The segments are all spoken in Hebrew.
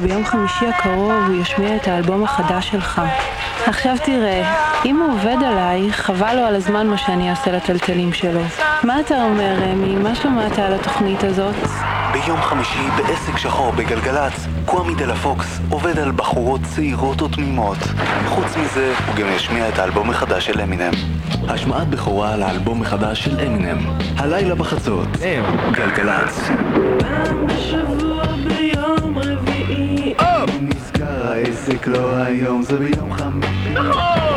שביום חמישי הקרוב הוא ישמיע את האלבום החדש שלך. עכשיו תראה, אם הוא עובד עליי, חבל לו על הזמן מה שאני אעשה לטלטלים שלו. מה אתה אומר, רמי? מה שמעת על התוכנית הזאת? ביום חמישי בעסק שחור בגלגלצ, קוואמי דה לה פוקס עובד על בחורות צעירות ותמימות. חוץ מזה, הוא גם ישמיע את האלבום החדש של אמינם. השמעת בכורה על האלבום החדש של אמינם. הלילה בחצות. גלגלצ. פעם בשבוע ביום העסק לא היום, זה ביום חמישי. בואי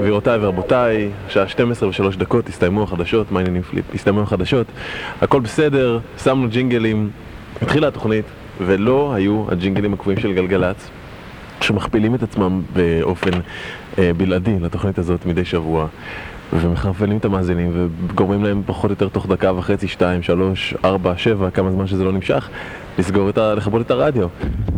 גבירותיי ורבותיי, שעה 12 ו-3 דקות, הסתיימו החדשות, מה העניינים פליפ? הסתיימו החדשות, הכל בסדר, שמנו ג'ינגלים, התחילה התוכנית, ולא היו הג'ינגלים הקבועים של גלגלצ, שמכפילים את עצמם באופן אה, בלעדי לתוכנית הזאת מדי שבוע. ומחרפנים את המאזינים וגורמים להם פחות או יותר תוך דקה וחצי, שתיים, שלוש, ארבע, שבע, כמה זמן שזה לא נמשך, לסגור את ה... לכבות את הרדיו.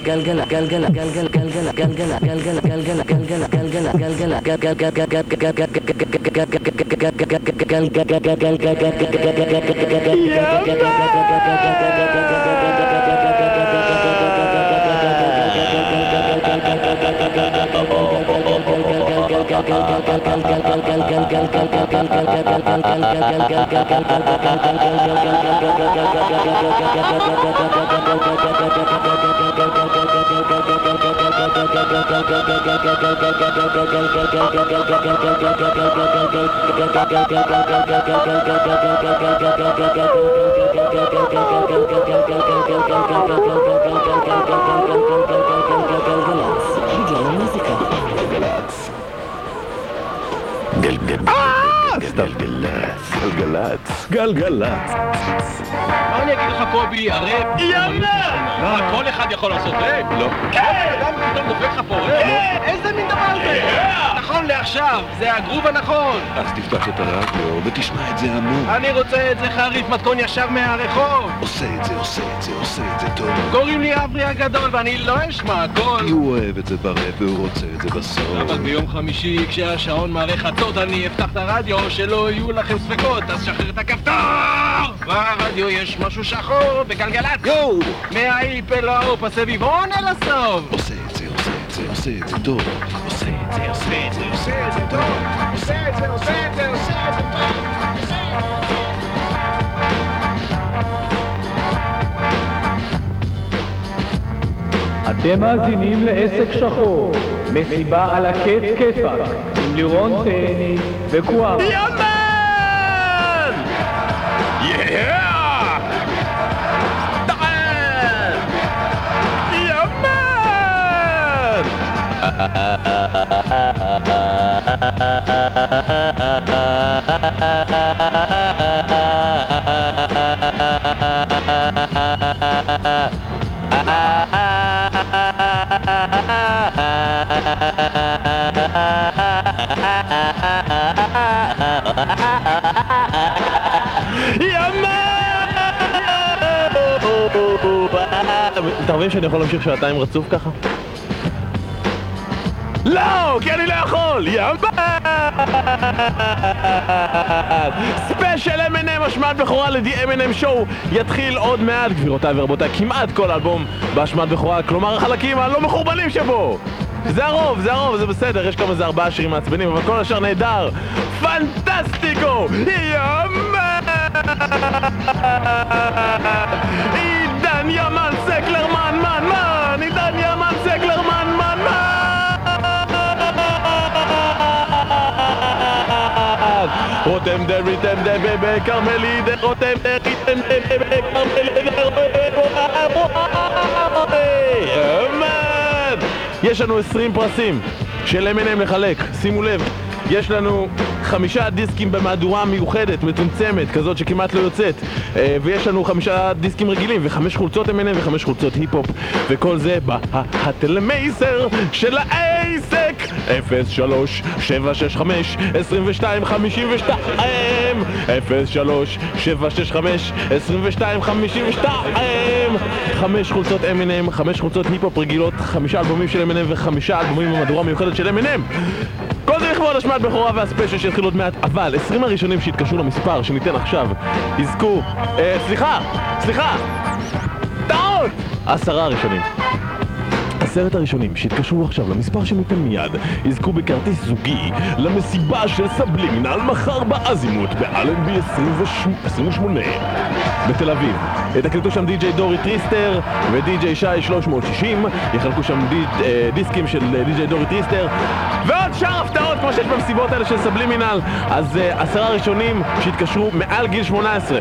galgala galgala galgala galgala galgala galgala galgala galgala galgala galgala galgala Galgalax. גלגלצ, גלגלצ. מה אני אגיד לך קובי, הרי... יאללה! מה, כל אחד יכול לעשות ראפ? לא. כן! אדם פתאום דופק לך פה ראפ? איזה מין דבר זה? נכון לעכשיו, זה הגרוב הנכון. אז תפתח את הרדיו ותשמע את זה המון. אני רוצה את זה חריף מתכון ישר מהרחוב. עושה את זה, עושה את זה, עושה את זה טוב. קוראים לי אברי הגדול ואני לא אשמע הכל. כי הוא אוהב את זה ברפ והוא רוצה את זה בסוף. אבל ביום חמישי כשהשעון מראה חצות אני אפתח את הרדיו שלא יהיו לכם ספקות אז שחרר את הכפתור! ברדיו יש משהו שחור בגלגלצ יואו! מהאיפ אל העוף הסביבון אל הסוף עושה את זה, עושה את זה, עושה את זה טוב. עושה את זה, עושה את זה, עושה את זה טוב. עושה את זה, עושה את זה, עושה את זה טוב אתם מאזינים לעסק שחור, מסיבה על הקט כיפאק, עם לירון Mais quoi Man שאני יכול להמשיך שעתיים רצוף ככה? לא, כי אני לא יכול! יאמן! special Eminem, השמעת בכורה לדי M&M שואו יתחיל עוד מעט, גבירותיי ורבותיי, כמעט כל אלבום בהשמעת בכורה, כלומר החלקים הלא מחורבנים שבו! זה הרוב, זה הרוב, זה בסדר, יש כמה זה ארבעה שירים מעצבנים, אבל כל השאר נהדר! פנטסטיקו! יאמן! רותם דרי תם דבי בכרמלי דה רותם דרי תם דבי בכרמלי דה אמן! יש לנו 20 פרסים של M&M לחלק, שימו לב יש לנו חמישה דיסקים במהדורה מיוחדת, מצומצמת, כזאת שכמעט לא יוצאת אה, ויש לנו חמישה דיסקים רגילים וחמש חולצות M&M וחמש חולצות היפ-הופ וכל זה בהטלמייסר של האייסק 03 765 22 52 03 765 22 52 חמש חולצות M&M, חמש חולצות היפ-הופ רגילות, חמישה אלבומים של M&M וחמישה אלבומים במהדורה מיוחדת של M&M כל זה לכבוד השמעת בכורה והספיישל שיתחיל עוד מעט אבל 20 הראשונים שהתקשרו למספר שניתן עכשיו יזכו... אה, סליחה! סליחה! טעות! עשרה הראשונים עשרת הראשונים שהתקשרו עכשיו למספר שניתן מיד יזכו בכרטיס זוגי למסיבה של סבלימינל מחר באזימוט באלנבי 28 בתל אביב יתקלטו שם די.ג'יי דורי טריסטר ודי.ג'יי שי 360 יחלקו שם די, אה, דיסקים של אה, די.ג'יי דורי טריסטר ועוד שאר הפתעות כמו שיש במסיבות האלה של סבלימינל אז אה, עשרה ראשונים שהתקשרו מעל גיל 18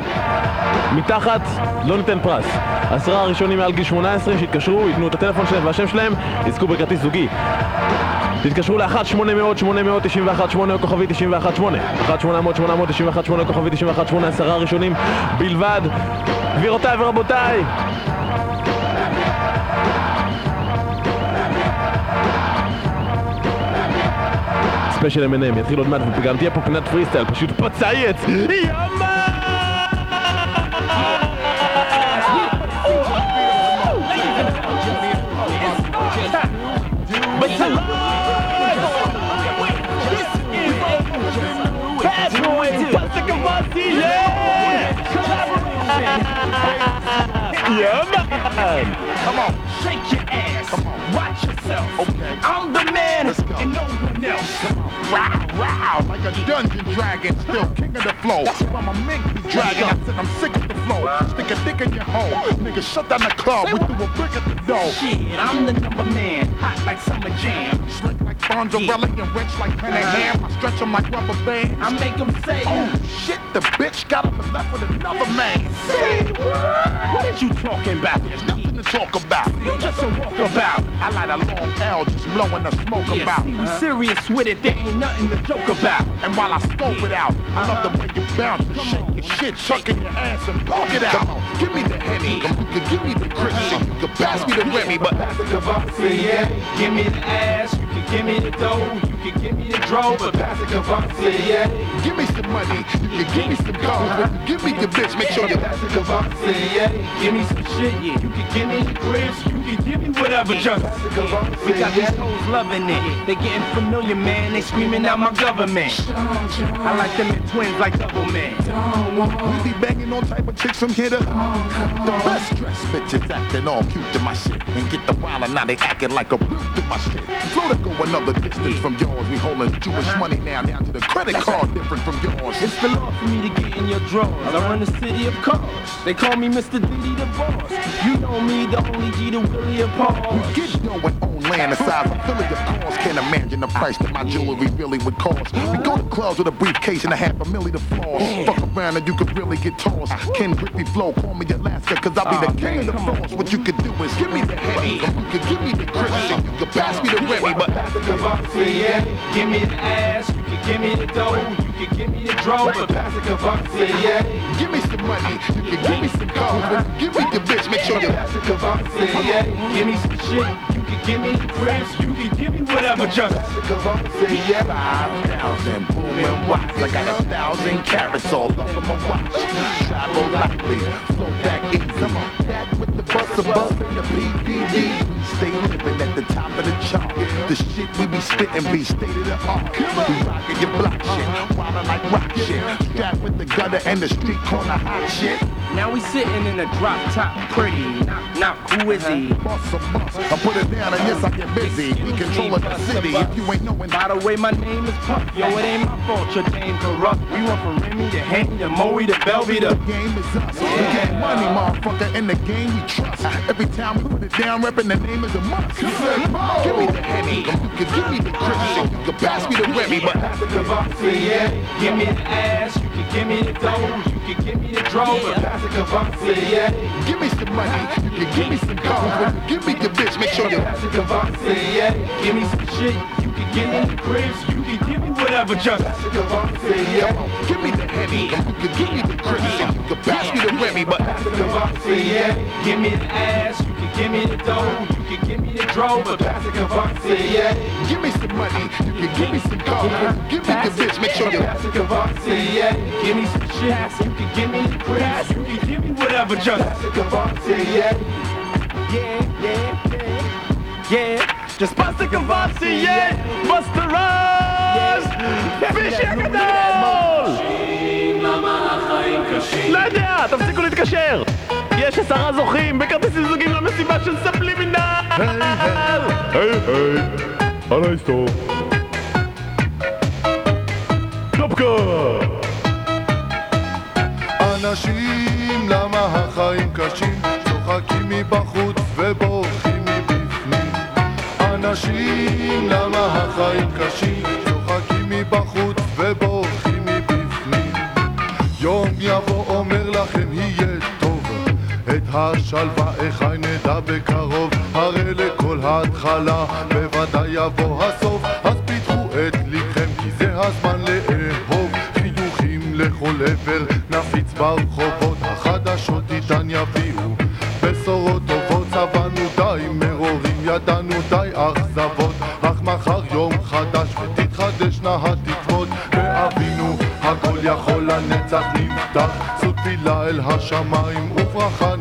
מתחת לא ניתן פרס. עשרה הראשונים מעל גיל 18 שהתקשרו ייתנו את הטלפון שלהם והשם שלהם יזכו בכרטיס זוגי. תתקשרו ל-1-800-891-8 או כוכבי 91-8 1-800-891-8 או כוכבי 91-8 עשרה הראשונים בלבד. גבירותיי ורבותיי! special Eminem יתחיל עוד מעט וגם תהיה פה פינת פרי סטייל פשוט פצייץ יאמן! Yeah, man! Come on, shake your ass. Come on, watch yourself. Okay. I'm the man, Let's go. and no one else. Come on. Wow, wow, like a dungeon dragon, still king of the flow. I'm a mink dragon, I said I'm sick of the flow. Stick a dick in your hole. Nigga, shut down the club, we threw a brick at the door. Shit, I'm the number man, hot like summer jam. Slick Bonzarelli and rich like Penny uh-huh. Ham. I stretch them like rubber bands. I make them say, Oh shit, the bitch got up and left with another man. say what? What is you talking about? There's nothing to talk about. You just a walkabout. I light a long L, just blowing the smoke Yeah, about. see, we serious with it, there ain't nothing to joke about. And while I scope it out, I love the way you bounce, shake your shit, chucking your ass and poke it out. Give me the henny, you can give me the Christian, you can pass me the Remy, but Pass the Cavazzi, yeah. Give me the ass, you give me the dough, you can give me the dro, but pass the Cavazzi, yeah. give me some money, you can give me some gold, but you give me the bitch, make sure you pass the Cavazzi, yeah. Give me some shit, yeah. You can give me the can give me whatever, just pass the Cavazzi, We got these hoes loving it. They getting familiar, man. They screaming out my government. I like them in twins like double man. We be banging all type of chicks from here to the best dressed bitches acting all cute to my shit and get the wild and now they acting like a brute to my shit. Flow to go another distance from yours. We holding Jewish money now down to the credit card different from yours. It's the law for me to get in your drawers. I run the city of cars. They call me Mr. Diddy the boss. You know me, the only G to We Paul. get going on land the size of Philly, of course. Can't imagine the price that my jewelry really would cost. We go to clubs with a briefcase and a half a milli to floss. Fuck around and you could really get tossed. Ken Griffey Flow, call me Alaska, cause I'll be the ah, king of the floors. What you could do is give me the heavy, you could give me the Christian, you could pass me the Remy, but Pass the Cavazzi, yeah. Give me the ass, you can give me the dough, you can give me the dro, but pass the Cavazzi, yeah. give me some money, you can give me some gold, but give me the bitch, make sure you Pass the Cavazzi, yeah. Give me some shit, you can give me the you can give me whatever, pass the Cavazzi, yeah. Five thousand booming watts. I got a thousand carats all on my watch. Travel lightly, flow back easy. Come on, back with the bus above and the BDD. Stay living at the top of the chart. The shit we be spittin' be state of the art. We rockin' your block shit, wildin' like rock shit. Strapped with the gutter and the street corner hot shit. Now we sitting in a drop top pretty. Knock, who is he? Bust a bust, I put it down and yes I get busy. We controlling the city. If you ain't knowing, By the way, my name is Puff. Yo, it ain't my fault your name corrupt. We went from Remy to Henny to Moe to Belvy the game is us. We get money, motherfucker, in the game we trust. Every time we put it down, reppin' the name is a must. Give me the henny, you can give me the shit, you can pass me the Remy, but Pass the Cavazzi, yeah. Give me the ass, you can give me the dough, you can give me the drove, but pass the yeah. give me some money, you can give me some cars. Give me your bitch, make sure you Pass the. Give me some shit, you can give me the cribs, you can give me whatever, just pass the give me the Henny. You can give me the Grammy. You can pass me the Grammy, but. Yeah, give me the ass. You can give me the dough. You can give me the drove. But pass the Yeah, give me some money. You can give me some gold. Give me the bitch. Make sure you. Pass the yeah. Give me some shit. You can give me the grass. You can give me whatever. Just pass the Cavassier. Yeah, yeah, yeah. Yeah. Just bust the yeah, Bust the rush. Fish Ecuador! לא יודע, תפסיקו להתקשר! יש עשרה זוכים בכרטיסים זוגים למסיבה של סבלימינל! היי היי, עליי סטור. קלופקה! אנשים, למה החיים קשים? צוחקים מבחוץ ובורחים מבפנים. אנשים, למה החיים קשים? את השלווה איך נדע בקרוב, הרי לכל התחלה בוודאי יבוא הסוף, אז פיתחו את ליבכם כי זה הזמן לאהוב, חיוכים לכל עבר נפיץ ברחובות, החדשות איתן יביאו. בשורות טובות, צבענו די מרורים, ידענו די אכזבות, אך מחר יום חדש ותתחדשנה התקוות, באבינו הכל יכול לנצח נפתח, זו תפילה אל השמיים וברכה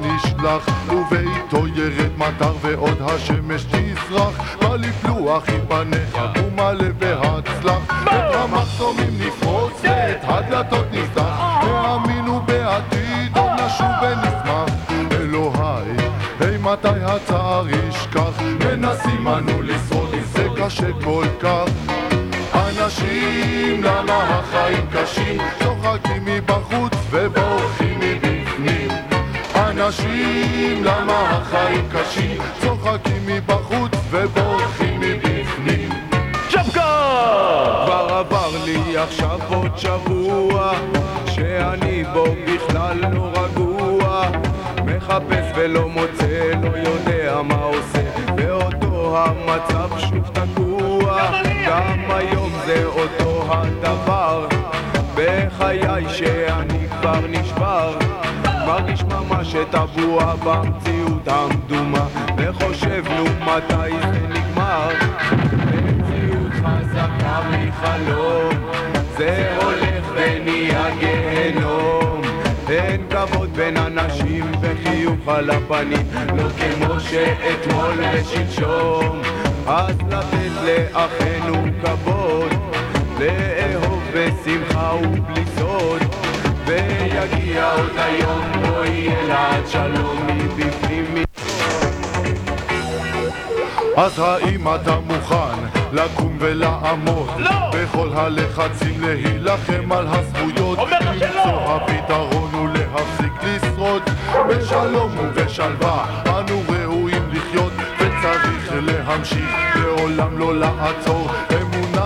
נשלח, ובעיתו ירד מטר ועוד השמש תזרח, בלפלוח יפניך ומלא והצלח, את המחסומים נפרוץ ואת הדלתות נפתח, האמינו בעתיד עוד נשוב ונשמח, אלוהי, היי מתי הצער ישכח, מנסים אנו לשרוד זה קשה כל כך. אנשים, למה החיים קשים? צוחקים מבחוץ אנשים, למה החיים קשים? צוחקים מבחוץ ובורחים מבפנים. כבר עבר לי עכשיו עוד שבוע שאני בו בכלל לא רגוע מחפש ולא מוצא, לא יודע מה עושה באותו המצב שוב תקוע מרגיש ממש טבוע במציאות המדומה וחושב נו מתי זה נגמר? במציאות חזקה מחלום זה הולך ונהיה גיהנום. אין כבוד בין אנשים וחיוך על הפנים לא כמו שאתמול ושלשום. אז לתת לאחינו כבוד לאהוב בשמחה ובלי סוד ויגיע עוד היום בו יהיה לעד שלום מבפנים אז האם אתה מוכן לקום ולעמוד? בכל הלחצים להילחם על הזכויות. למצוא הפתרון ולהפסיק לשרוד. בשלום ובשלווה אנו ראויים לחיות וצריך להמשיך לעולם לא לעצור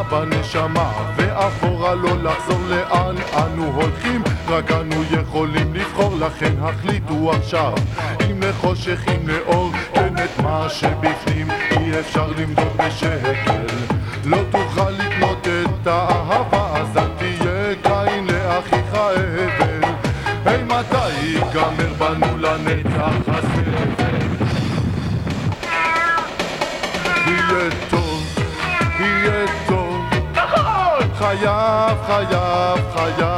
בנשמה ואחורה לא לחזור לאן אנו הולכים. רק אנו יכולים לבחור לכן החליטו עכשיו. אם לחושך אם לאור כן את מה שבפנים. אי אפשר למדוד בשקל. לא תוכל לקנות את האהבה אז אל תהיה קין לאחיך אבל היי מתי ייגמר בנו לנצח הסבל יהיה טוב, Hayat, hayat, hayat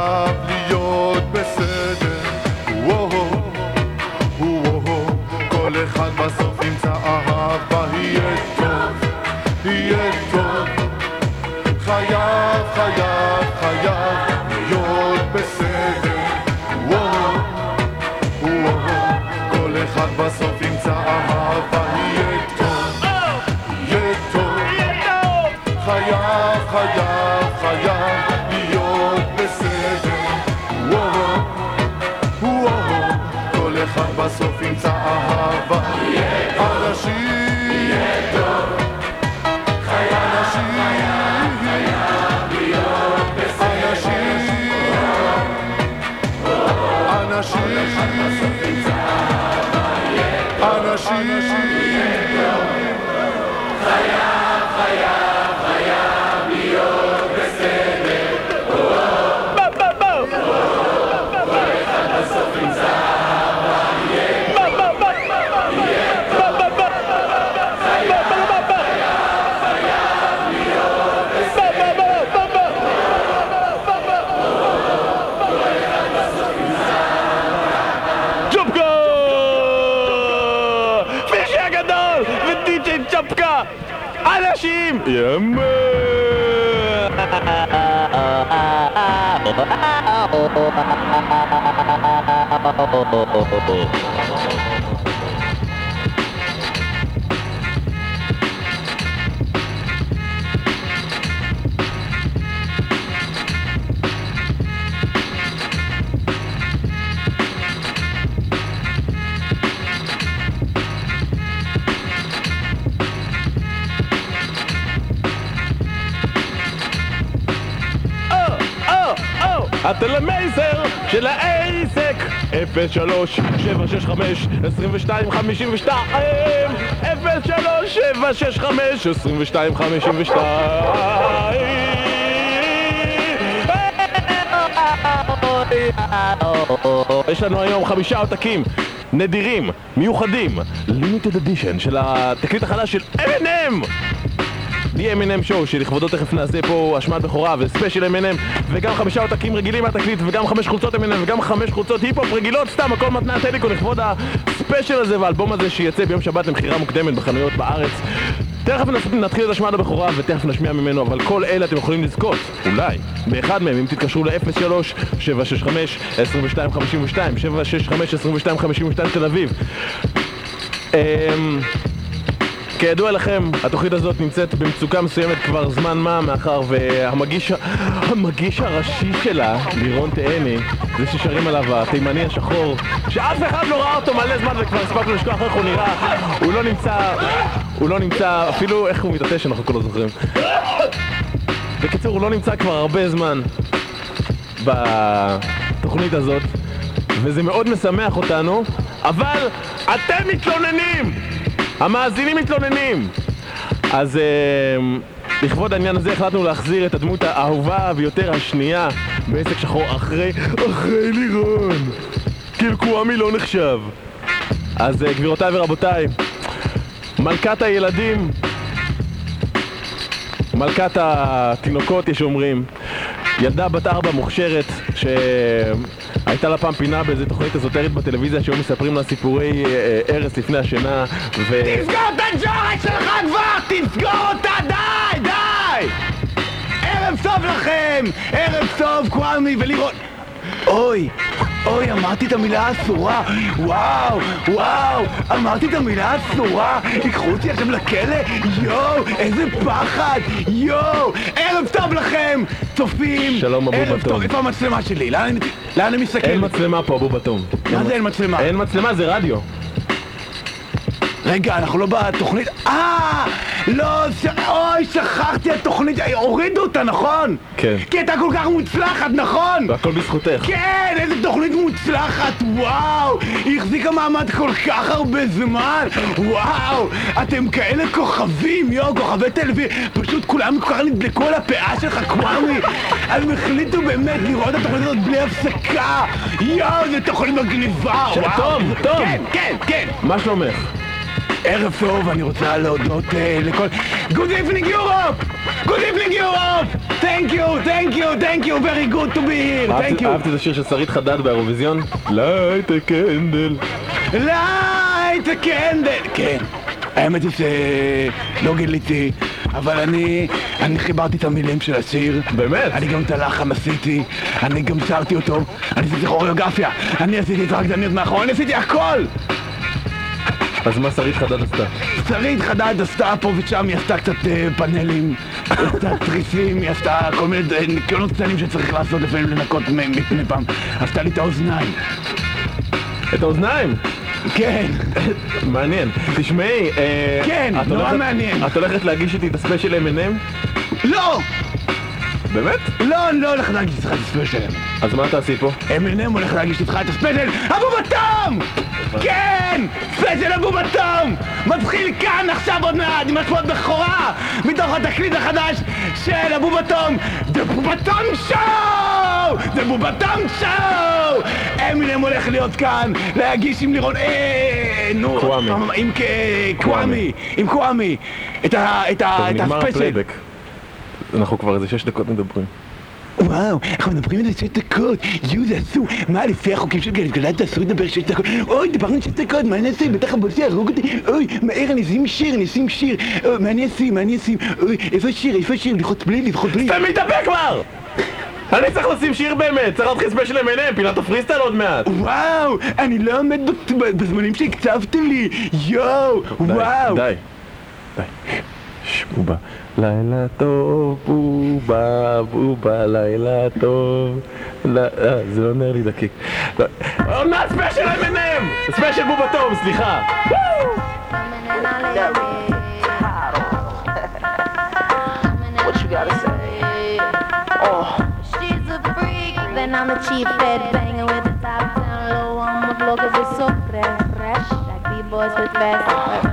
אנשים! ימה! הטלמייזר של האייסק 03 765 2252 03 765 2252 יש לנו היום חמישה עותקים נדירים, מיוחדים, לימיטד אדישן של התקליט החדש של M&M The M&M Show שלכבודו תכף נעשה פה השמעת בכורה וספיישל M&M וגם חמישה עותקים רגילים מהתקליט וגם חמש חולצות M&M וגם חמש חולצות היפ-הופ רגילות סתם הכל מתנת הליקו לכבוד הספיישל הזה והאלבום הזה שיצא ביום שבת למכירה מוקדמת בחנויות בארץ. תכף נתחיל את השמעת הבכורה ותכף נשמיע ממנו אבל כל אלה אתם יכולים לזכות אולי באחד מהם אם תתקשרו ל-03 765 2252 765 2252 תל אביב. אמ... כידוע לכם, התוכנית הזאת נמצאת במצוקה מסוימת כבר זמן מה, מאחר והמגיש המגיש הראשי שלה, לירון תהני, זה ששרים עליו התימני השחור, שאף אחד לא ראה אותו מלא זמן וכבר הספקנו לשכוח איך הוא נראה, הוא לא נמצא, הוא לא נמצא, אפילו איך הוא מתעטש אנחנו כל הזמן זוכרים. בקיצור, הוא לא נמצא כבר הרבה זמן בתוכנית הזאת, וזה מאוד משמח אותנו, אבל אתם מתלוננים! המאזינים מתלוננים! אז אה, לכבוד העניין הזה החלטנו להחזיר את הדמות האהובה ביותר השנייה בעסק שחור אחרי, אחרי לירון! קילקוואמי לא נחשב. אז אה, גבירותיי ורבותיי, מלכת הילדים, מלכת התינוקות יש אומרים, ילדה בת ארבע מוכשרת שהייתה לה פעם פינה באיזה תוכנית אזוטרית בטלוויזיה שהיו מספרים לה סיפורי אה, ארס לפני השינה ו... תסגור את הג'ורת שלך כבר! תסגור אותה! די! די! ערב טוב לכם! ערב טוב, קוואמי ולירון... אוי, אוי, אמרתי את המילה האסורה! וואו, וואו, אמרתי את המילה האסורה! ייקחו אותי עכשיו לכלא? יואו, איזה פחד! יואו! ערב טוב לכם! צופים! שלום, אבו ערב בתום. איפה המצלמה שלי? לאן אני- לאן אני מסתכל? אין מצלמה פה, אבו בתום. מה זה אין מצלמה? אין מצלמה, זה רדיו. רגע, אנחנו לא בתוכנית... אה! לא, ש... אוי, שכחתי התוכנית, אה, הורידו אותה, נכון? כן. כי הייתה כל כך מוצלחת, נכון? והכל בזכותך. כן, איזה תוכנית מוצלחת, וואו! היא החזיקה מעמד כל כך הרבה זמן, וואו! אתם כאלה כוכבים, יואו, כוכבי טלוויזיה, פשוט כולם כל כך נדלקו על הפאה שלך, קוואמי! הם החליטו באמת לראות את התוכנית הזאת בלי הפסקה! יואו, זו תוכנית מגניבה, וואו! תום, תום. כן, כן, כן! מה שלומך? ערב טוב, אני רוצה להודות אה, לכל... Good evening Europe! Good evening Europe! Thank you, thank you, thank you, very good to be here, thank you. אהבתי את השיר של שרית חדד באירוויזיון? light a candle. light a candle! כן, האמת היא שלא גיליתי, אבל אני, אני חיברתי את המילים של השיר. באמת? אני גם את הלחן עשיתי, אני גם שרתי אותו, אני עשיתי כוריאוגרפיה, אני עשיתי את הרקדניות מאחור, אני עשיתי הכל! אז מה שרית חדד עשתה? שרית חדד עשתה פה ושם, היא עשתה קצת אה, פאנלים, עשתה תריסים, היא עשתה כל מיני אה, ניקיונות קטנים שצריך לעשות לפעמים לנקות מפני פעם. עשתה לי את האוזניים. את האוזניים? כן. מעניין. תשמעי, אה, כן, נורא מעניין. את הולכת להגיש איתי את הספיישל M&M? לא! באמת? לא, אני לא הולך להגיש איתך את הספיישל. אז מה תעשי פה? M&M הולך להגיש איתך את הספיישל אבובתום! כן! ספיישל אבובתום! מתחיל כאן עכשיו עוד מעט עם השפעות בכורה מתוך התקליט החדש של אבובתום זה בובתום שואו! זה בובתום שואו! אמינם הולך להיות כאן להגיש עם לירון... אה... נו... קוואמי. עם קוואמי. עם קוואמי. את ה- את ה- את הספיישל. אנחנו כבר איזה שש דקות מדברים. וואו, אנחנו מדברים על שש דקות, יואו זה אסור, מה לפי החוקים של גלגלצ אסור לדבר שש דקות, אוי דיברנו שש דקות, מה אני אעשה, בטח הבוס יהרוג אותי, אוי, מהר אני אשים שיר, אני אשים שיר, אוי, מה אני אשים, מה אני אשים, אוי, איפה השיר, איפה השיר, ללחוץ בלי, ללחוץ בלי, סתם מתאפק כבר! אני צריך לשים שיר באמת, צריך להתחיל ספיישל M&M, פינת הפריסטייל עוד מעט. וואו, אני לא עומד בזמנים שהקצבתם לי, יואו, וואו, די, די. שש, בובה. לילה טוב, בובה, בובה, לילה טוב. אה, זה לא נר לי דקיק. לא, מעט ספיישל M&M! ספיישל בובה טוב, סליחה. What you gotta say? Oh. She's a freak, then I'm the cheap bed banging with the top down low the floor cause it's so fresh, fresh. Like B-boys with vests,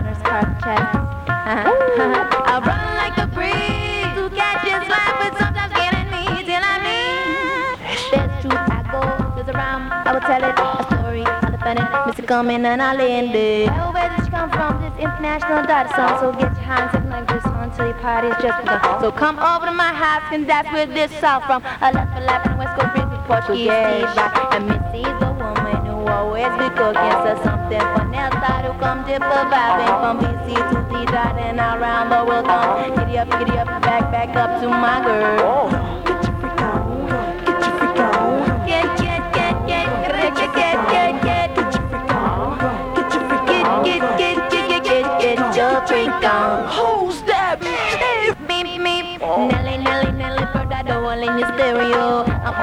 Coming and I'll end it. Oh, where did you come from? This international dot song, so get your hands up like this until your party's just begun. So come over to my house, and that's where this song from. I left for life in West Coast Bridge with Portuguese feedback. And Missy's a woman who always be cooking, so something for Nelsa to come dip a vibing from BC to D dot and around the world. Come giddy up, giddy up, back, back up to my girl. Oh.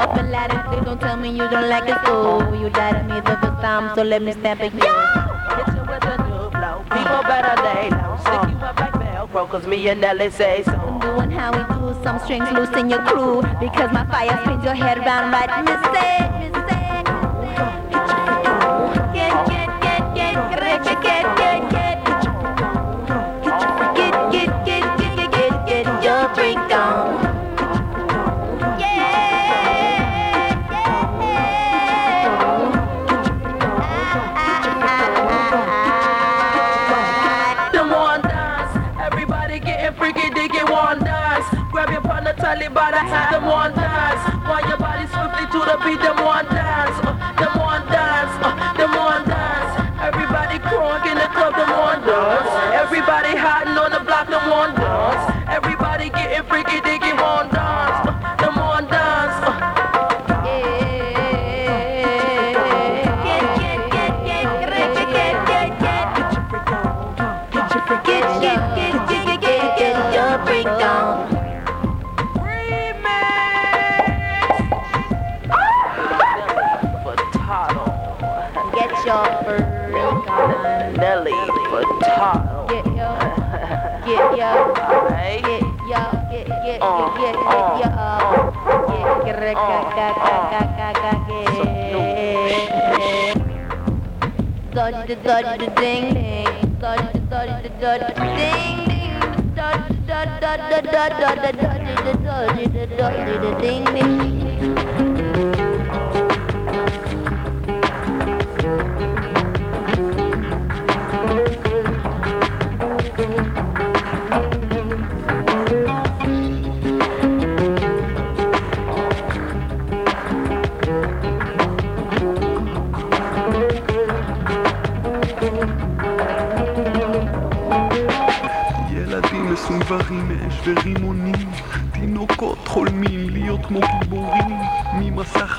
Stereo. I'm up and loud and don't tell me you don't like it, so you at me the first time, so let me stamp it, yeah. Hit you with a new flow. People better lay low. Stick you up like Velcro, cause me and Nelly say so. Doing how we do, some strings loose in your crew, because my fire spins your head round right, mistake, tightly by the hand, them one dance. While your body swiftly to the beat, them one dance. Uh, them one dance. Uh, them one dance. Everybody crunk in the club, them one dance. Everybody hiding on the block, them one dance. Everybody getting ding ding ding ding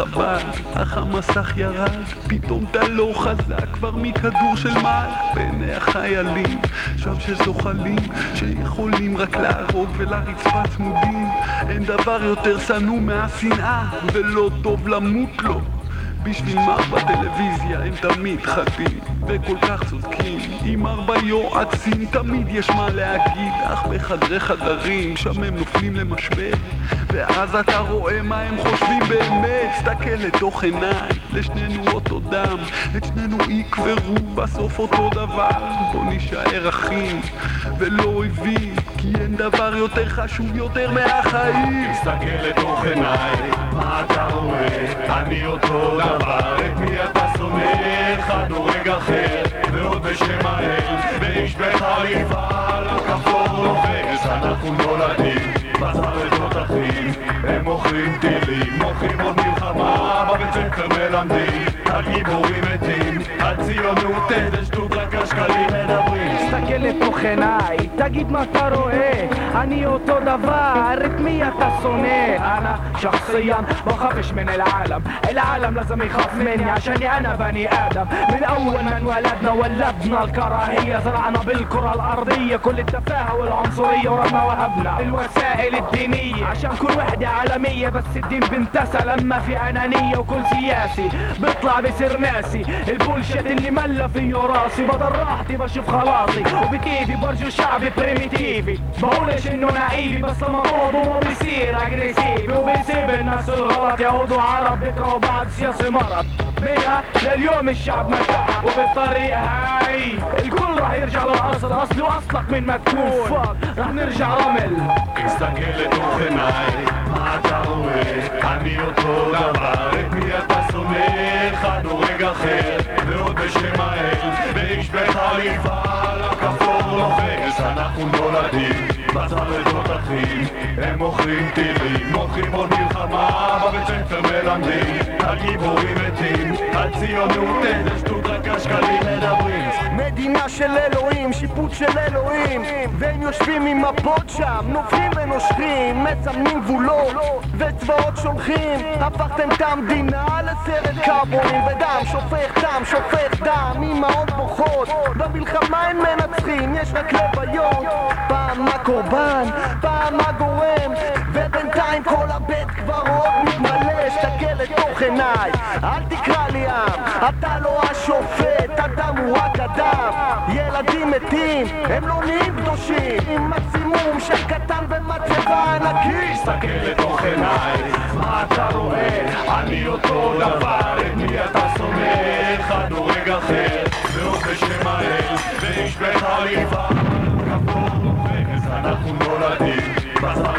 הבד, אך המסך ירד. פתאום אתה לא חזק כבר מכדור של מעל בעיני החיילים. שם שזוחלים שיכולים רק להרוג ולרצפה צמודים אין דבר יותר שנוא מהשנאה ולא טוב למות לו. בשביל מה בטלוויזיה הם תמיד חדים וכל כך צודקים. עם ארבע יועצים תמיד יש מה להגיד אך בחדרי חדרים שם הם נופלים למשבר ואז אתה רואה מה הם חושבים באמת. תסתכל לתוך עיניי לשנינו אותו דם. את שנינו יקברו בסוף אותו דבר. בוא נישאר אחים ולא אויבים כי אין דבר יותר חשוב יותר מהחיים. תסתכל לתוך עיניי, מה אתה רואה? אני אותו דבר, את מי אתה שונא? אחד הורג אחר, ועוד בשם האל, ואיש בחליפה על הכפתור לוחש, אנחנו נולדים, בשר לתותחים, הם מוכרים טילים, מוכרים עוד מלחמה, בבית ספר מלמדים, הגיבורים מתים, הציונות איזה שטות, רק השקלים מדברים. תסתכל לתוך עיניי, תגיד מה אתה רואה אני אותו דבר, את מי אתה שונא? أنا شخصيا بخافش من العالم العالم لازم يخاف مني عشان أنا بني آدم من أول ما انولدنا ولدنا الكراهية زرعنا بالكرة الأرضية كل التفاهة والعنصرية ورمى وهبنا الوسائل الدينية. عشان كل وحدة عالمية بس الدين بنتسى لما في أنانية وكل سياسي بيطلع بصير ناسي. البولشت اللي ملى فيه راسي. بدل راحتي بشوف خلاصي. وبكيفي برجو شعبي بريميتيفي بقولش إنه نايفي بس لما موضوع بيصير اجريسيفي وبيسيب الناس الغلط. يهود وعرب بيكرهوا بعض سياسي مرض. منها لليوم الشعب مرتاح وبالطريقة هاي الكل راح يرجع للأصل أصلي وأصلك من ما تكون. راح نرجع رمل. תסתכל לתוך עיניי, מה אתה רואה? אני אותו דבר, את מי אתה שונא? אחד הורג אחר, ועוד בשם האל, ואיש בחליפה על הכפתור לוחש, אנחנו נולדים, בשר לתותחים, הם מוכרים טילים, מוכרים עוד מלחמה, בבית ספר מלמדים, הגיבורים מתים, הציונות איזה שטות, רק השקלים מדברים. מדינה של אלוהים, שיפוט של אלוהים. והם יושבים עם מפות שם, נופים ונושכים מסמנים גבולות וצבאות שולחים. הפכתם את המדינה לסרט קרבונים ודם שופך דם, שופך דם אמהות בוכות. במלחמה אין מנצחים, יש רק לוויות. פעם הקורבן, פעם הגורם ובינתיים כל הבית קברות מתמלא. הסתכל לתוך עיניי אל תקרא לי עם, אתה לא השופט, אדם ילדים מתים, הם לא נהיים קדושים מקסימום של קטן ומצבה ענקית תסתכל לתוך עיניי, מה אתה רואה? אני אותו דבר, את מי אתה? אחד הורג אחר, ועוד בשם האל, ואיש בחליפה אנחנו נולדים, בשר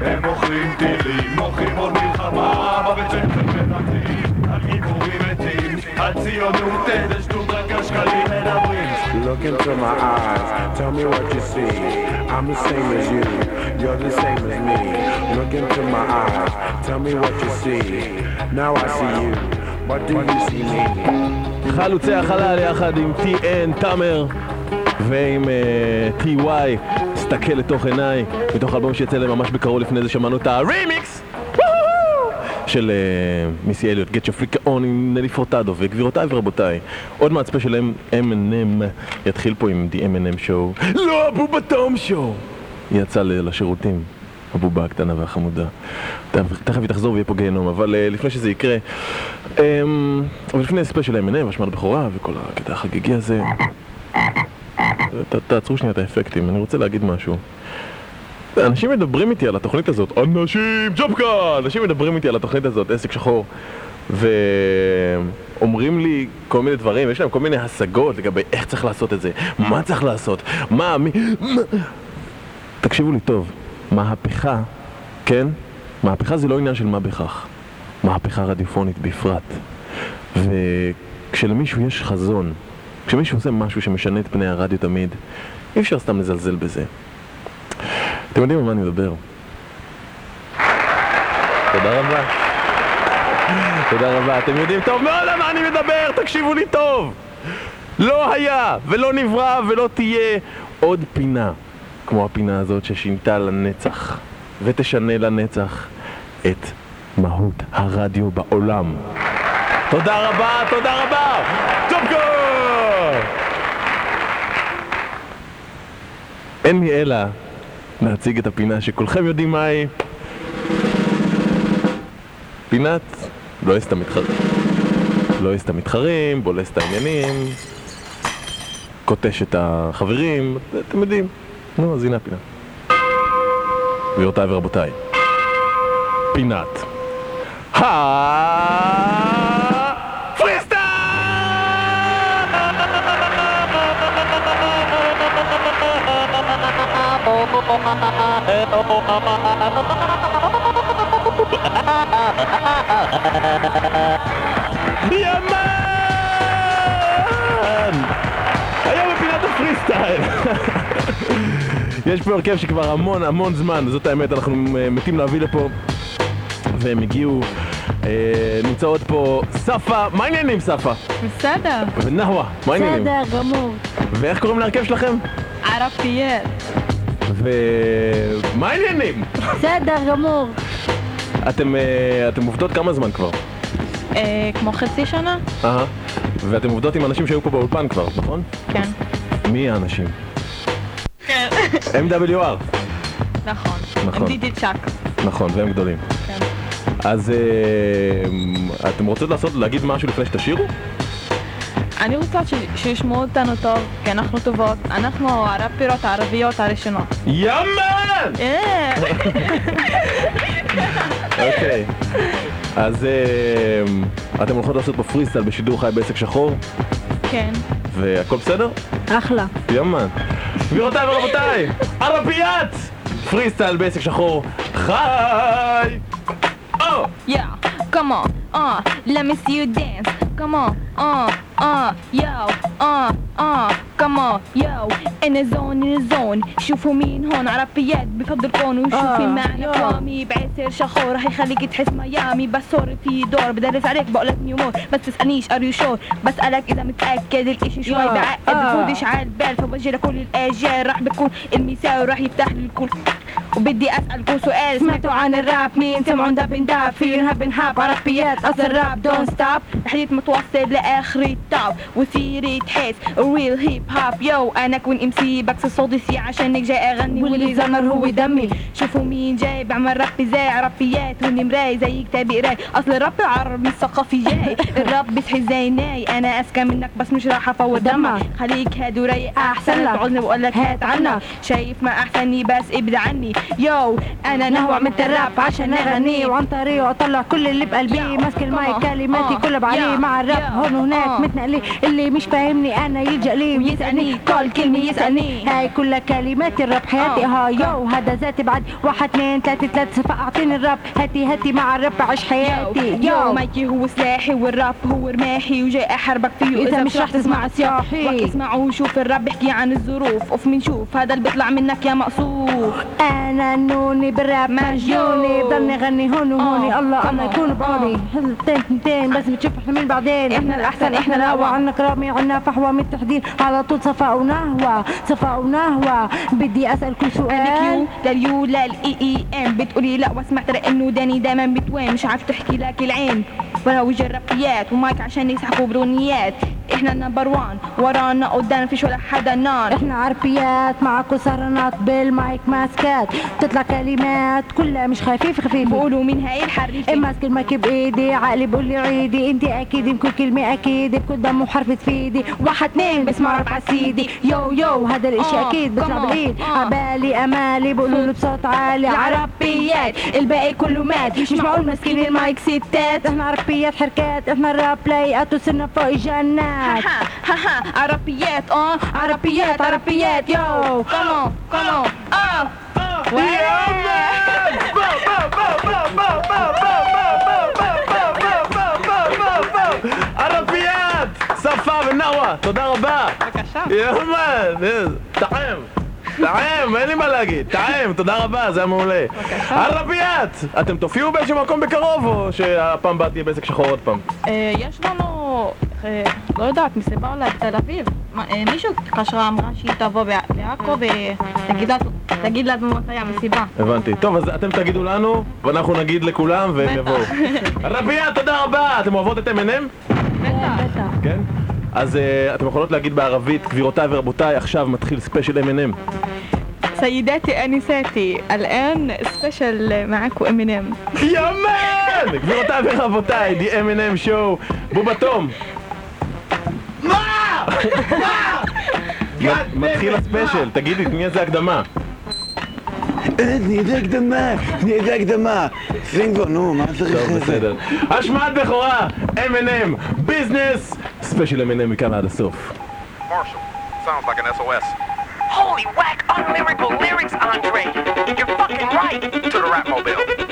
הם מוכרים טילים, מוכרים עוד מלחמה, בבית ספר מלמדים, הגיבורים מתים, הציונות איזה Look into my eyes, tell me what you see. I'm the same as you, you're the same as me. Look into my eyes, tell me what you see. Now I see you, what do you see me? חלוצי החלל יחד עם TN תאמר ועם uh, TY, סתכל לתוך עיניי, מתוך אלבום שיצא להם ממש בקרוב לפני זה שמענו את הרימיקס של אה, מיסי אליוט, Your Freak On עם נלי פורטדו וגבירותיי ורבותיי עוד מעט special Eminem יתחיל פה עם The Eminem Show. לא הבובה תום Show! היא יצאה לשירותים הבובה הקטנה והחמודה. תכף היא תחזור ויהיה פה גיהנום אבל אה, לפני שזה יקרה אמ, אבל לפני special Eminem, השמעת בכורה וכל הקטע החגיגי הזה. ת- תעצרו שנייה את האפקטים, אני רוצה להגיד משהו אנשים מדברים איתי על התוכנית הזאת, אנשים, ג'ובקה! אנשים מדברים איתי על התוכנית הזאת, עסק שחור ואומרים לי כל מיני דברים, יש להם כל מיני השגות לגבי איך צריך לעשות את זה, מה צריך לעשות, מה, מי. תקשיבו לי טוב, מהפכה, כן? מהפכה זה לא עניין של מה בכך, מהפכה רדיופונית בפרט וכשלמישהו יש חזון, כשמישהו עושה משהו שמשנה את פני הרדיו תמיד, אי אפשר סתם לזלזל בזה. אתם יודעים על מה אני מדבר? תודה רבה. תודה רבה, אתם יודעים טוב מאוד על מה אני מדבר, תקשיבו לי טוב! לא היה, ולא נברא, ולא תהיה עוד פינה כמו הפינה הזאת ששינתה לנצח ותשנה לנצח את מהות הרדיו בעולם. תודה רבה, תודה רבה! טופקו! אין לי אלא להציג את הפינה שכולכם יודעים מהי. פינת לועס את המתחרים. לועס את המתחרים, בולס את העניינים, קוטש את החברים, אתם יודעים. נו, אז הנה הפינה. גבירותיי ורבותיי, פינת יאמן! היום בפינת הפרי סטייל! יש פה הרכב שכבר המון המון זמן, זאת האמת, אנחנו מתים להביא לפה והם הגיעו, אה, נמצאות פה ספה, מה העניינים ספה? בסדר. ונהווה, מה העניינים? בסדר, גמור. ואיך קוראים להרכב שלכם? ערב פייר. ומה העניינים? בסדר, גמור. אתם, אה, אתם עובדות כמה זמן כבר? אה, כמו חצי שנה? אהה. ואתם עובדות עם אנשים שהיו פה באולפן כבר, נכון? כן. מי האנשים? כן. MWR. נכון. נכון. דידי צ'אק. נכון, והם גדולים. כן. אז אה, אתם רוצות לעשות, להגיד משהו לפני שתשירו? אני רוצה ש- שישמעו אותנו טוב, כי אנחנו טובות. אנחנו הראפרות הערביות הראשונות. יאמן! אה. אוקיי. אז אה, אתם הולכות לעשות פה פרי סטייל בשידור חי בעסק שחור, כן. והכל בסדר? אחלה. יאמן. גבירותיי ורבותיי, ערביית! פרי סטייל בעסק שחור, חי! Yeah, come on, uh, let me see you dance. آه ياو آه آه كمان ياو أنا زون أنا زون شوفوا مين هون عربيات بفضل كون وشوفي معنا كامي uh, بعسر شخور راح يخليك تحس ميامي. بس في دور بدرس عليك بقولك نيومور ما تسألنيش ار يو شور بسألك إذا متأكد الإشي شوي بعقد. Uh. بفوتش على البال فبوجه لكل الأجيال. راح بكون المثال راح يفتح لي الكل وبدي أسألكم سؤال. سمعتوا عن الراب؟ مين؟ سمعوا دب داب. في رهاب نهاب عربيات اصل الراب دون ستوب حديث متوصل لآخر التوب. وثيري تحس ريل هيب هوب يو أنا كون إم سي. بكسر صوتي سي عشانك جاي أغني. واللي زمر هو دمي. شوفوا مين جاي. بعمل راب زي عربيات هوني مراي زي كتابي قراي أصل الراب العربي الثقافي جاي. الراب بيصحي زي ناي. أنا أذكى منك بس مش راح أفوت دمك خليك هادي ورايق أحسن. لك عذني بقول لك هات عنا. شايف ما احسني بس ابعد عني. يو أنا نهوى عملت الراب عشان اغني وعن طريقه اطلع كل اللي بقلبي. ماسك المايك كلماتي كلها بعليه مع الراب هون وهناك متنقلي. اللي مش فاهمني أنا يلجأ لي ويسألني. كل كلمة يسألني. هاي كلها كلمات الراب حياتي. ها يو هذا ذاتي بعد. واحد اثنين ثلاثة ثلاثة صفا أعطيني الراب. هاتي هاتي مع الراب. عيش حياتي. يو. مايكي هو سلاحي والراب هو رماحي. وجاي احاربك فيه إذا مش رح تسمع صياحي. وقت اسمعه وشوف الراب بيحكي عن الظروف. أوف من شوف هذا اللي بيطلع منك يا مقصوف. أنا نوني بالراب مجنوني بضلني أغني هون وهوني الله الله يكون بعوني تنتين تنتين بس بتشوف إحنا مين بعدين؟ إحنا الأحسن إحنا الأقوى. عنا كرامي عنا فحوى متحدين على طول صفاء ونهوى صفاء ونهوى. بدي اسالكم سؤال. الكيو لليو للاي إي إم. بتقولي لا وسمعت إنه داني دايما بتوين. مش عارف تحكي لك العين. ولا وجه الربيات ومايك عشان يسحقوا برونيات. إحنا نمبر وان ورانا قدام فيش ولا حدا نار. إحنا عربيات معكم سهرانات بالمايك ماسكات. تطلع كلمات كلها مش خفيف خفيف بقولوا مين هاي الحريفة ماسك المايك بإيدي عقلي بقول لي عيدي. انت أكيد بكل كلمة أكيد. بكل دم وحرف تفيدي. واحد اثنين بسمع ربع سيدي. يو يو هذا الإشي آه، أكيد كمان، بالايد آه. عبالي أمالي بقولوا له بصوت عالي. العربيات الباقي كله مات. مش معقول ماسكين المايك ستات. إحنا عربيات حركات. إحنا الراب لايقات وصرنا فوق الجنات ערביית, ערביית, אה, ערביית, ערביית, יואו, קומו, קומו, אה, ערביית, שפה ונאווה, תודה רבה. בבקשה. יאמן, טעם. טעם, אין לי מה להגיד. טעם, תודה רבה, זה היה מעולה. בבקשה. ערביית, אתם תופיעו באיזשהו מקום בקרוב, או שהפעם הבאה תהיה בעסק שחור עוד פעם? יש לנו לא יודעת, מסיבה אולי בתל אביב. מה, אה, מישהו התקשרה אמרה שהיא תבוא בע- לעכו ותגיד לה תגיד לדמות היה מסיבה. הבנתי. טוב, אז אתם תגידו לנו, ואנחנו נגיד לכולם, והם יבואו. רביע, תודה רבה! אתם אוהבות את M&M? בטח. כן? אז אה, אתם יכולות להגיד בערבית, גבירותיי ורבותיי, עכשיו מתחיל ספיישל M&M. سيداتي أنساتي الآن سبيشل معاكم امينيم יאמן! גבירותיי ורבותיי, The M&M Show, בובה תום. מה? מה? מתחיל הספיישל, תגידי, תני איזה הקדמה. תני איזה הקדמה, תני איזה הקדמה. שים כבר, נו, מה צריך טוב? בסדר. השמעת בכורה, M&M, ביזנס, ספיישל M&M מכאן עד הסוף. Marshall, sounds like an SOS. Holy whack, unlyrical lyrics, Andre. You're fucking right. To the rap mobile.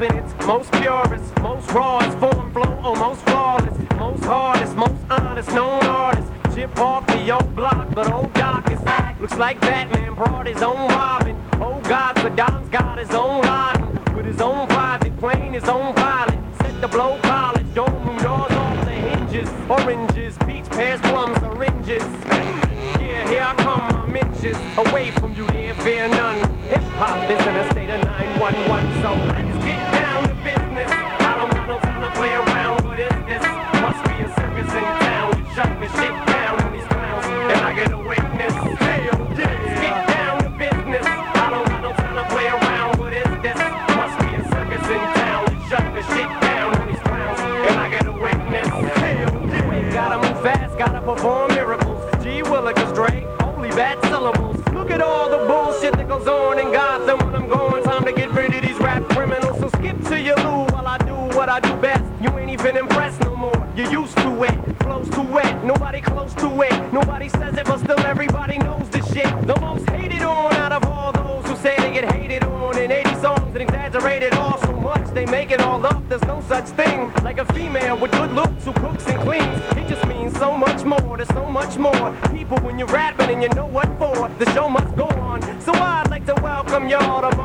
Its most purest, most rawest form, flow, oh, most flawless, most hardest, most honest known artist. Chip off the old block, but old Doc is back. looks like Batman brought his own Robin. Oh God, Saddam's got his own line with his own private plane, his own pilot. Set the blow college, dome room doors off the hinges, oranges, peach, pears, plums, syringes. Yeah, here I come, my inches away from you, there fear none. Hip hop is in a state of 911, so get down and exaggerated all so much they make it all up. There's no such thing like a female with good looks who cooks and cleans. It just means so much more. There's so much more. People when you're rapping and you know what for. The show must go on. So I'd like to welcome y'all to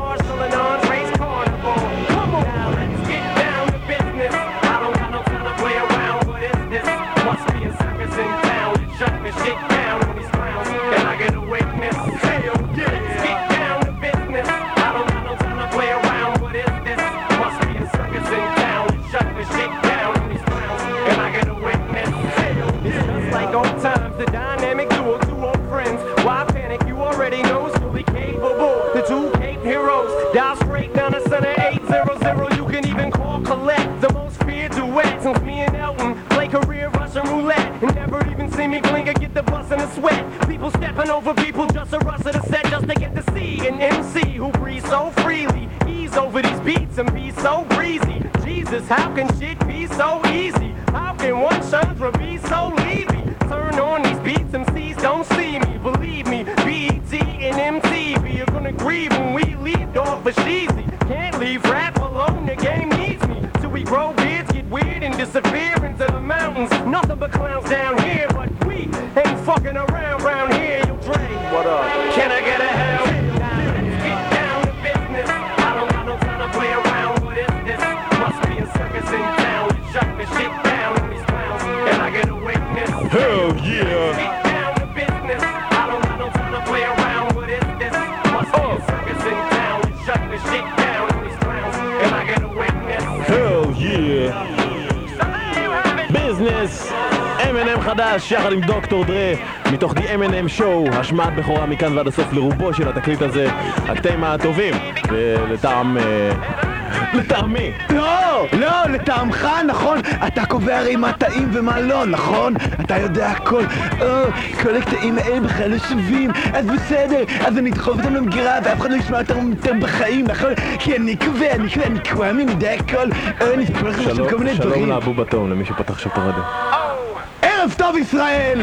M&M חדש יחד עם דוקטור דרה מתוך The M&M Show השמעת בכורה מכאן ועד הסוף לרובו של התקליט הזה הקטעים הטובים ולטעם... אה, לטעמי לא, לא, לטעמך, נכון? אתה קובע הרי מה טעים ומה לא, נכון? אתה יודע הכל. או, כל הקטעים האלה בכלל לא שווים. אז בסדר, אז אני אדחוף אותם למגירה ואף אחד לא ישמע אותם יותר בחיים, נכון? כי אני קובע, אני קובע, אני קובע, אני יודע הכל. או, אני אספר עכשיו כל מיני שלום דברים. לאבובה תום למי שפתח עכשיו את הרדיו ערב טוב ישראל!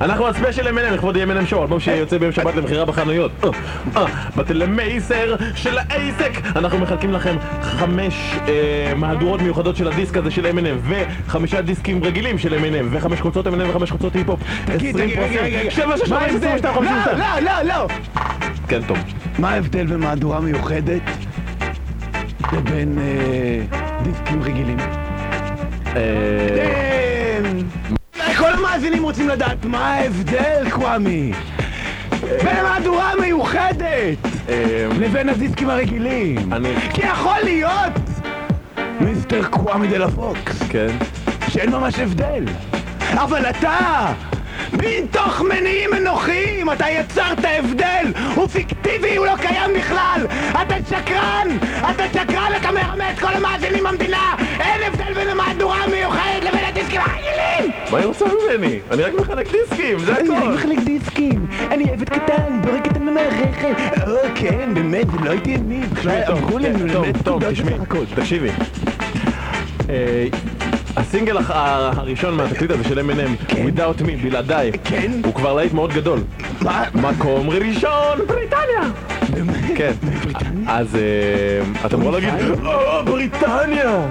אנחנו על ספיישל M&M לכבוד M&M שואו, אלבום שיוצא ביום שבת למכירה בחנויות. אה, אה, בטלמייסר של האייסק אנחנו מחלקים לכם חמש אה, מהדורות מיוחדות של הדיסק הזה של M&M וחמישה דיסקים רגילים של M&M וחמש חולצות M&M וחמש חולצות היפ-הופ. תגיד, עשרים רגע. שבע, שש, ארבעים, עשרים? שתיים, חמישים, לא. לא, לא, לא. כן, טוב. מה ההבדל בין מהדורה מיוחדת לבין דיסקים רגילים? כן! כל המאזינים רוצים לדעת מה ההבדל, קוואמי! בין המהדורה המיוחדת לבין הדיסקים הרגילים. כי יכול להיות, מיסטר קוואמי דה לה פוקס, כן. שאין ממש הבדל. אבל אתה, מתוך מניעים אנוכיים, אתה יצרת הבדל! הוא פיקטיבי, הוא לא קיים בכלל! אתה שקרן! אתה שקרן, אתה מרמה את כל המאזינים במדינה! אין הבדל בין המהדורה המיוחדת לבין הדיסקים הרגילים! מה היא רוצה ממני? אני רק מחלק דיסקים, זה אני רק הכל. מחלק דיסקים! אני עבד קטן, בורק אותם במערכת! או כן, באמת, זה לא הייתי אני, בכלל אמרו כן, לנו טוב, טוב, תשמעי, הכל. תקשיבי. אה, הסינגל הראשון מהתקליט הזה של M&M, Without Me, בלעדיי, הוא כבר להיט מאוד גדול. מקום ראשון, בריטניה! כן. אז אה, אתה אמור להגיד, או, בריטניה!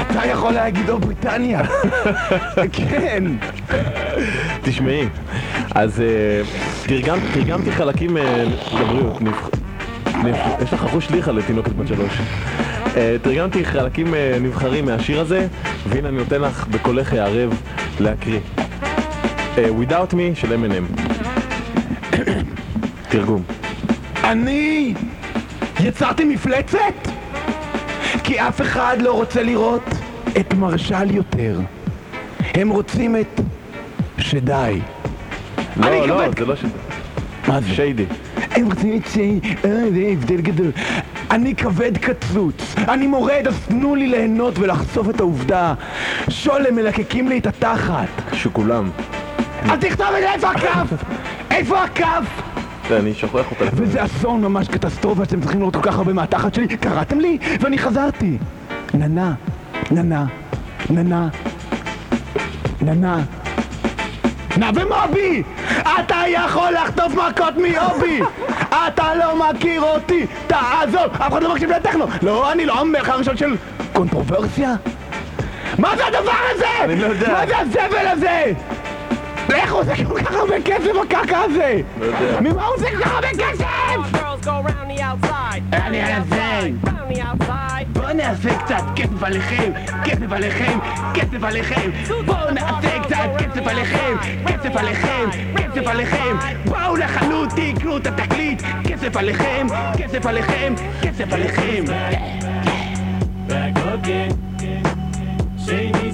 אתה יכול להגיד או בריטניה! כן! תשמעי, אז אה, תרגמתי חלקים אה, לבריאות, יש לך חוש ליחה לתינוקת בת שלוש. אה, תרגמתי חלקים אה, נבחרים מהשיר הזה, והנה אני נותן לך בקולך הערב להקריא. אה, Without Me של M&M. תרגום. אני יצרתי מפלצת? כי אף אחד לא רוצה לראות את מרשל יותר. הם רוצים את שדי. לא, לא, זה לא ש... מה זה? שיידי. הם רוצים את שי... אה, זה הבדל גדול. אני כבד קצוץ. אני מורד, אז תנו לי ליהנות ולחשוף את העובדה. שולם מלקקים לי את התחת. שכולם. אל תכתוב את זה, איפה הכף? איפה הכף? אני שוכח אותה. וזה אסון ממש קטסטרופה שאתם צריכים לראות כל כך הרבה מהתחת שלי. קראתם לי? ואני חזרתי. ננה, ננה, ננה, ננה. נא ומובי! אתה יכול לחטוף מכות מאובי! אתה לא מכיר אותי! תעזוב! אף אחד לא מקשיב לטכנו! לא, אני לא המלך הראשון של קונטרוברסיה? מה זה הדבר הזה? אני לא יודע. מה זה הזבל הזה? איך הוא עושה כל כך הרבה כסף הקקע הזה? לא יודע. ממה הוא עושה כל כך הרבה כסף? אני outside. בואו נעשה קצת כסף עליכם, כסף עליכם, כסף עליכם. בואו נעשה קצת כסף עליכם, כסף עליכם, כסף עליכם. בואו לחנות, תקנו את התקליט כסף עליכם, כסף עליכם, כסף עליכם. Back again. Shady's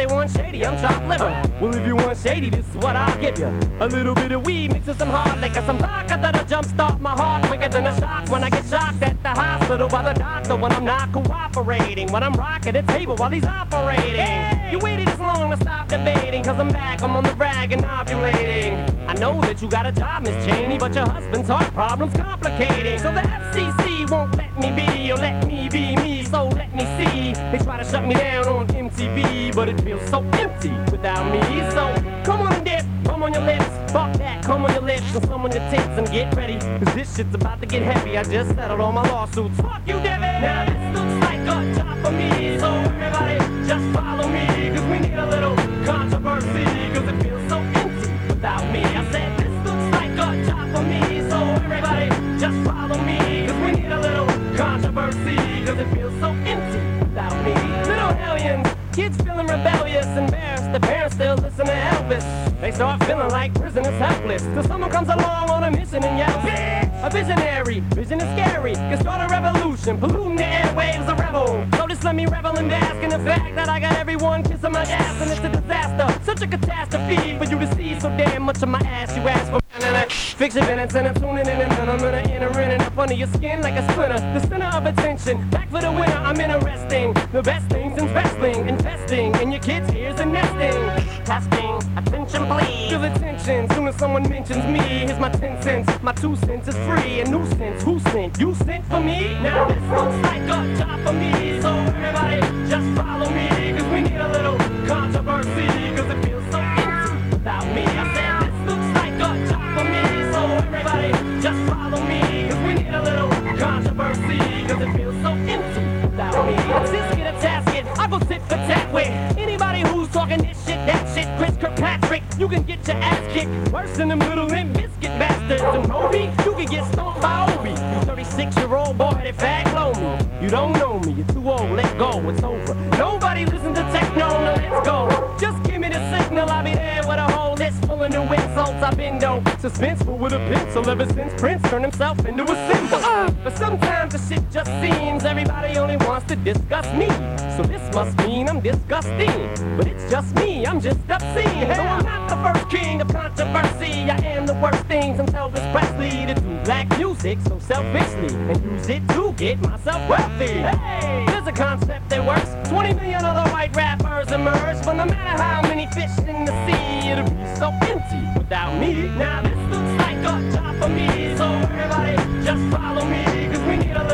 They want shady, I'm chopped liver. Well, if you want shady, this is what I'll give you. A little bit of weed mixed with some hard liquor, some vodka that'll jumpstart my heart quicker than a shock when I get shocked at the hospital by the doctor when I'm not cooperating. When I'm rocking the table while he's operating. You waited this long to stop debating, cause I'm back, I'm on the rag and ovulating. I know that you got a job, Miss Cheney, but your husband's heart problem's complicating. So the FCC won't let me be, or let me be me, so let me see. They try to shut me down on MTV, but it feels so empty without me. So come on and dip, come on your lips, fuck that, come on your lips, and some on your tits, and get ready. Cause this shit's about to get heavy. I just settled all my lawsuits. Fuck you, Devin! Now this a job for me, so everybody just follow me, cause we need a little controversy, cause it feels so empty without me. I said this looks like a job for me, so everybody just follow me, cause we need a little controversy, cause it feels so empty without me. Little hellions, kids feeling rebellious, embarrassed, the parents still listen to Elvis. They start feeling like prisoners helpless, till someone comes along on a mission and yells, "Bitch!" A visionary, vision is scary, can start a revolution, polluting the airwaves, a rebel. So just let me revel and bask in the fact that I got everyone kissing my ass, and it's a disaster, such a catastrophe for you to see so damn much of my ass you ask for. Fix your minutes and I'm tuning in and then I'm gonna enter in and up under your skin like a splinter. The center of attention, back for the winner, I'm interesting. The best things in wrestling, investing in your kids' ears and nesting. Testing, Feel attention, soon as someone mentions me. Here's my 10 cents, my two cents is free. A nuisance, who sent? You sent for me? Now this looks like a job for me. So everybody, just follow me. Cause we need a little controversy. Cause it feels so empty without me. I said this looks like a job for me. So everybody, just follow me. Cause we need a little controversy. Cause it feels so empty without me. Just get a tasket, I go sit for tat with anybody who's talking this you can get your ass kicked worse than the middle limb biscuit bastards. And Moby, you can get stomped by Obi. You 36 year old boy that fag blow me. You don't know me, you're too old, let go, it's over. I've been though suspenseful with a pencil ever since Prince turned himself into a symbol. Uh, but sometimes the shit just seems everybody only wants to discuss me. So this must mean I'm disgusting. But it's just me, I'm just obscene. So I'm not the first king of controversy. I am the worst thing since Elvis Presley to do black music so selfishly and use it to get myself wealthy. Hey, there's a concept that works. 20 million other white rappers emerge, but no matter how many fish in the sea, it'll be so empty without me. Now this looks like a job for me, so everybody just follow me, cause we need a